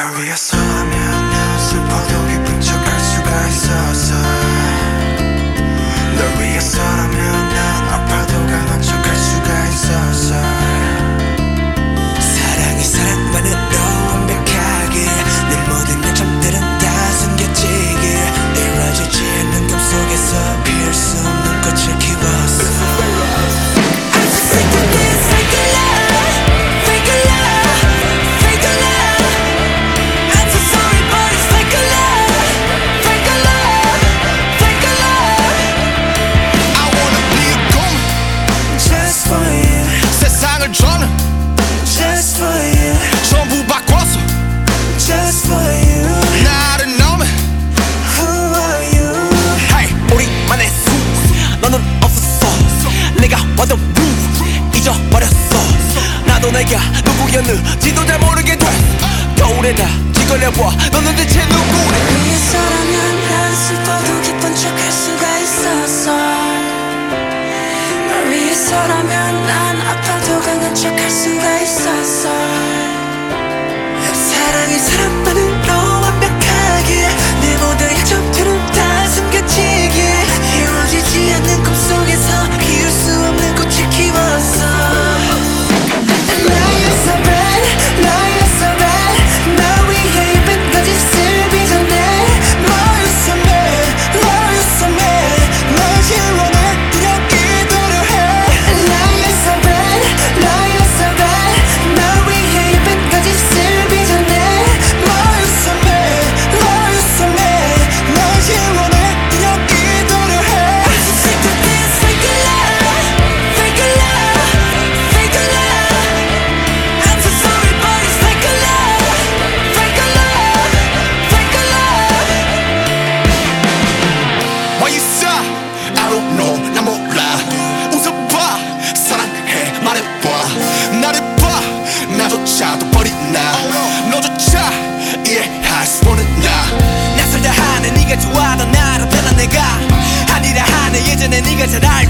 날 위해서라면 난 슬퍼도 기쁜 척할 수가 있어서. 널 위해서라면 완전 proof 잊어버렸어. 나도 내가 누구였는지도 잘 모르게 됐어 겨울에 나 지걸려봐. 너는 대체 누구래? 위에서라면 난 슬퍼도 깊은 척할 수가 있었어. 널 위해서라면 난 아파도 강한 척할 수가 있었어. enemiga c'è dal